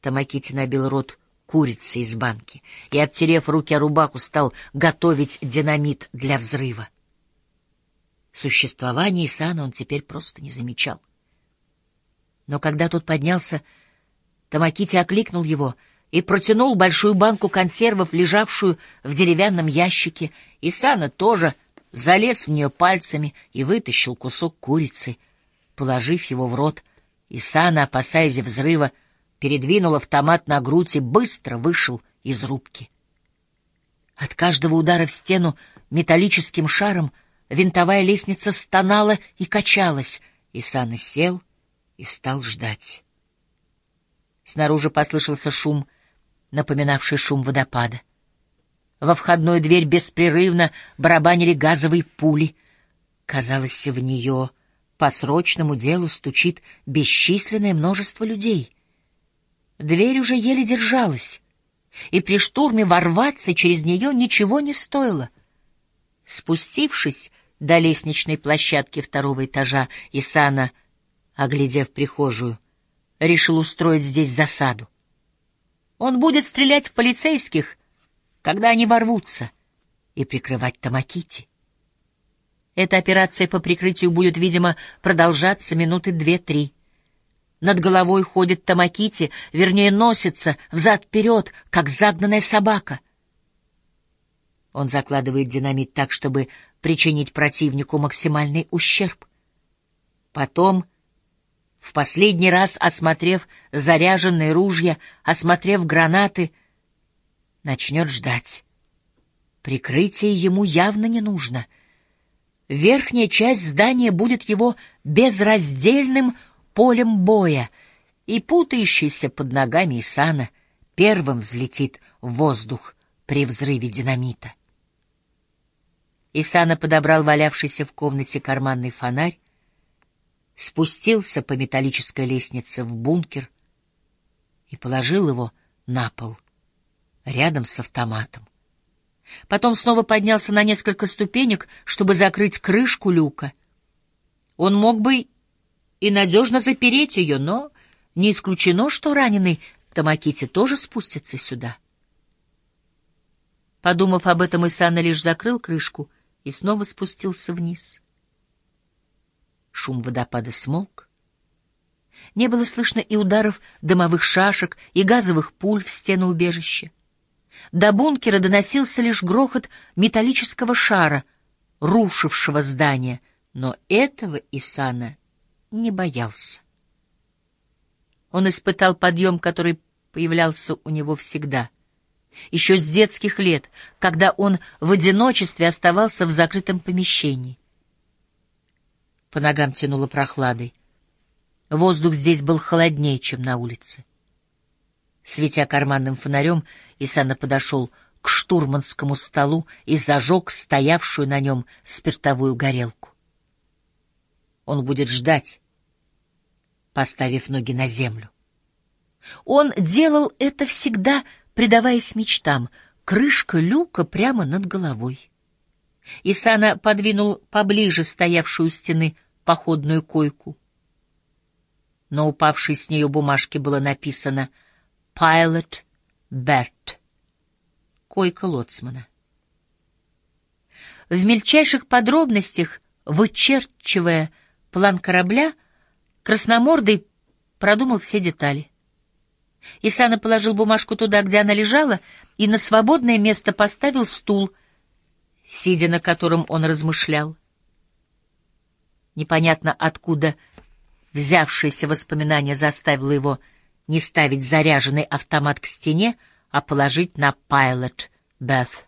Тамакити набил рот курицы из банки и, обтерев руки о рубаху, стал готовить динамит для взрыва. Существование Исана он теперь просто не замечал. Но когда тот поднялся, Тамакити окликнул его и протянул большую банку консервов, лежавшую в деревянном ящике. Исана тоже залез в нее пальцами и вытащил кусок курицы. Положив его в рот, Исана, опасаясь взрыва, передвинул автомат на грудь и быстро вышел из рубки. От каждого удара в стену металлическим шаром винтовая лестница стонала и качалась. Исана сел и стал ждать. Снаружи послышался шум, напоминавший шум водопада. Во входную дверь беспрерывно барабанили газовые пули. Казалось, в нее по срочному делу стучит бесчисленное множество людей. Дверь уже еле держалась, и при штурме ворваться через нее ничего не стоило. Спустившись до лестничной площадки второго этажа, Исана, оглядев прихожую, решил устроить здесь засаду. Он будет стрелять в полицейских, когда они ворвутся, и прикрывать Тамакити. Эта операция по прикрытию будет, видимо, продолжаться минуты две-три. Над головой ходит Тамакити, вернее, носится взад-вперед, как загнанная собака. Он закладывает динамит так, чтобы причинить противнику максимальный ущерб. Потом, в последний раз осмотрев заряженные ружья, осмотрев гранаты, начнет ждать. Прикрытие ему явно не нужно — Верхняя часть здания будет его безраздельным полем боя, и путающийся под ногами Исана первым взлетит в воздух при взрыве динамита. Исана подобрал валявшийся в комнате карманный фонарь, спустился по металлической лестнице в бункер и положил его на пол рядом с автоматом. Потом снова поднялся на несколько ступенек, чтобы закрыть крышку люка. Он мог бы и надежно запереть ее, но не исключено, что раненый Тамакити тоже спустится сюда. Подумав об этом, Исана лишь закрыл крышку и снова спустился вниз. Шум водопада смолк. Не было слышно и ударов дымовых шашек, и газовых пуль в стену убежища. До бункера доносился лишь грохот металлического шара, рушившего здание, но этого Исана не боялся. Он испытал подъем, который появлялся у него всегда. Еще с детских лет, когда он в одиночестве оставался в закрытом помещении. По ногам тянуло прохладой. Воздух здесь был холоднее, чем на улице. Светя карманным фонарем, Исана подошел к штурманскому столу и зажег стоявшую на нем спиртовую горелку. Он будет ждать, поставив ноги на землю. Он делал это всегда, предаваясь мечтам, крышка люка прямо над головой. Исана подвинул поближе стоявшую у стены походную койку. На упавшей с нее бумажке было написано — Пайлот Берт. Койка лоцмана. В мельчайших подробностях, вычерчивая план корабля, Красномордый продумал все детали. Исана положил бумажку туда, где она лежала, и на свободное место поставил стул, сидя на котором он размышлял. Непонятно откуда взявшееся воспоминание заставило его не ставить заряженный автомат к стене, а положить на Pilot Beth.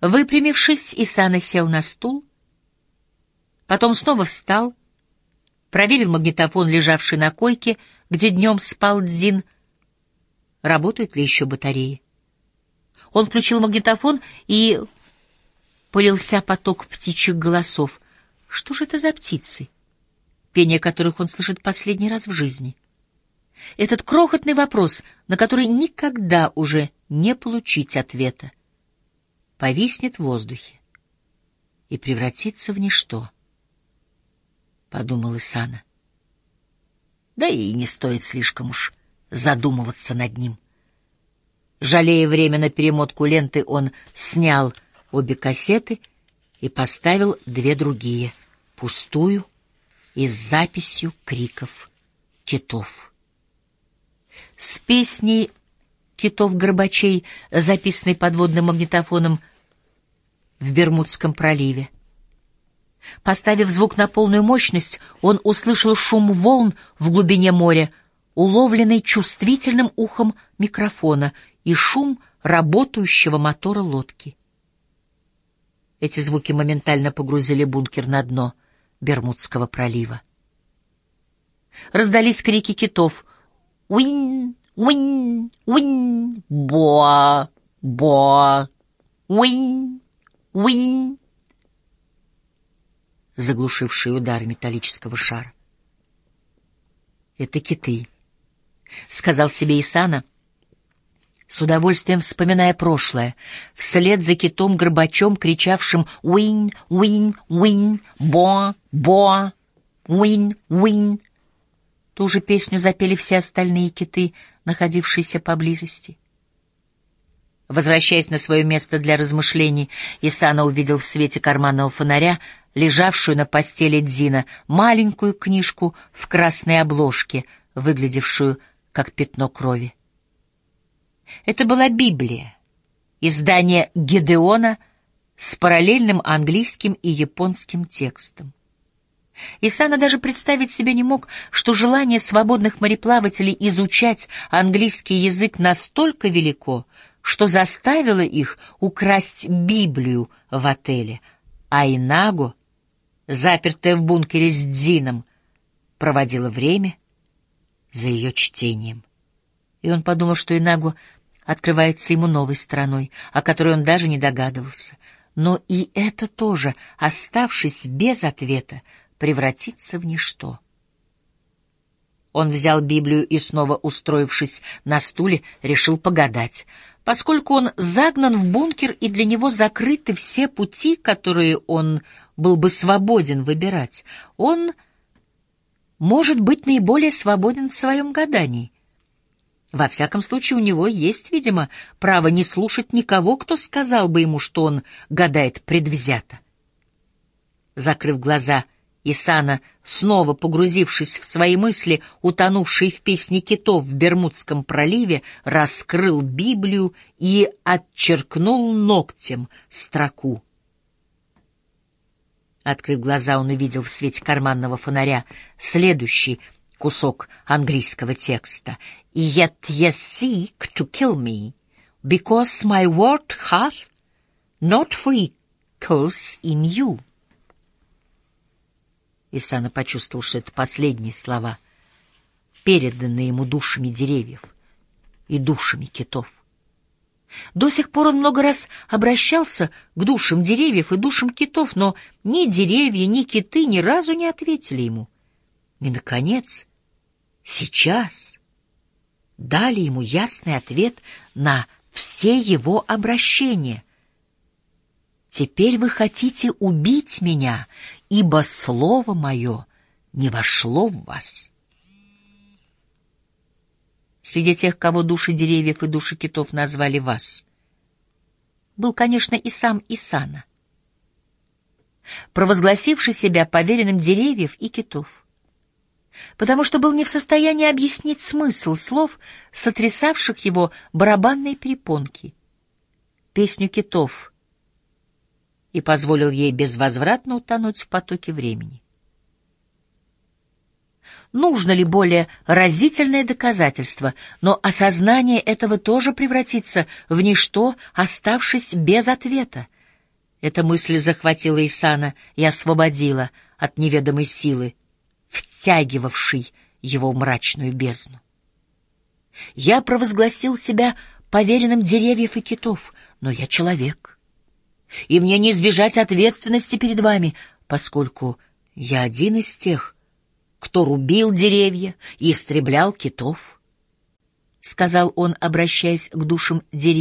Выпрямившись, Исана сел на стул, потом снова встал, проверил магнитофон, лежавший на койке, где днем спал Дзин, работают ли еще батареи. Он включил магнитофон и полился поток птичьих голосов. Что же это за птицы, пение которых он слышит последний раз в жизни? — этот крохотный вопрос, на который никогда уже не получить ответа, повиснет в воздухе и превратится в ничто, — подумал Исана. Да и не стоит слишком уж задумываться над ним. Жалея время на перемотку ленты, он снял обе кассеты и поставил две другие, пустую и с записью криков китов. С песней китов-горбачей, записанной подводным магнитофоном в Бермудском проливе. Поставив звук на полную мощность, он услышал шум волн в глубине моря, уловленный чувствительным ухом микрофона и шум работающего мотора лодки. Эти звуки моментально погрузили бункер на дно Бермудского пролива. Раздались крики китов «Уин! Уин! Уин! Боа! Боа! Уин! Уин!» Заглушившие удары металлического шара. «Это киты», — сказал себе Исана, с удовольствием вспоминая прошлое, вслед за китом Горбачом, кричавшим «Уин! Уин! Уин! Боа! Боа! Уин! Уин!» Ту же песню запели все остальные киты, находившиеся поблизости. Возвращаясь на свое место для размышлений, Исана увидел в свете карманного фонаря, лежавшую на постели Дзина, маленькую книжку в красной обложке, выглядевшую как пятно крови. Это была Библия, издание Гедеона с параллельным английским и японским текстом. Исана даже представить себе не мог, что желание свободных мореплавателей изучать английский язык настолько велико, что заставило их украсть Библию в отеле, а Инаго, запертая в бункере с Дзином, проводила время за ее чтением. И он подумал, что Инаго открывается ему новой страной, о которой он даже не догадывался. Но и это тоже, оставшись без ответа, превратится в ничто. Он взял Библию и, снова устроившись на стуле, решил погадать — поскольку он загнан в бункер и для него закрыты все пути, которые он был бы свободен выбирать, он может быть наиболее свободен в своем гадании. Во всяком случае, у него есть, видимо, право не слушать никого, кто сказал бы ему, что он гадает предвзято. Закрыв глаза, — Исана, снова погрузившись в свои мысли, утонувший в песне китов в Бермудском проливе, раскрыл Библию и отчеркнул ногтем строку. Открыв глаза, он увидел в свете карманного фонаря следующий кусок английского текста. «Yet ye seek to kill me, because my word hath not free course in you». Исана почувствовал, что это последние слова, переданные ему душами деревьев и душами китов. До сих пор он много раз обращался к душам деревьев и душам китов, но ни деревья, ни киты ни разу не ответили ему. И, наконец, сейчас дали ему ясный ответ на все его обращения. «Теперь вы хотите убить меня ибо слово мое не вошло в вас. Среди тех, кого души деревьев и души китов назвали вас, был, конечно, и сам Исана, провозгласивший себя поверенным деревьев и китов, потому что был не в состоянии объяснить смысл слов, сотрясавших его барабанные перепонки. Песню китов — и позволил ей безвозвратно утонуть в потоке времени. Нужно ли более разительное доказательство, но осознание этого тоже превратится в ничто, оставшись без ответа. Эта мысль захватила Исана и освободила от неведомой силы, втягивавшей его в мрачную бездну. Я провозгласил себя поверенным деревьев и китов, но я человек и мне не избежать ответственности перед вами, поскольку я один из тех, кто рубил деревья и истреблял китов, — сказал он, обращаясь к душам деревьев.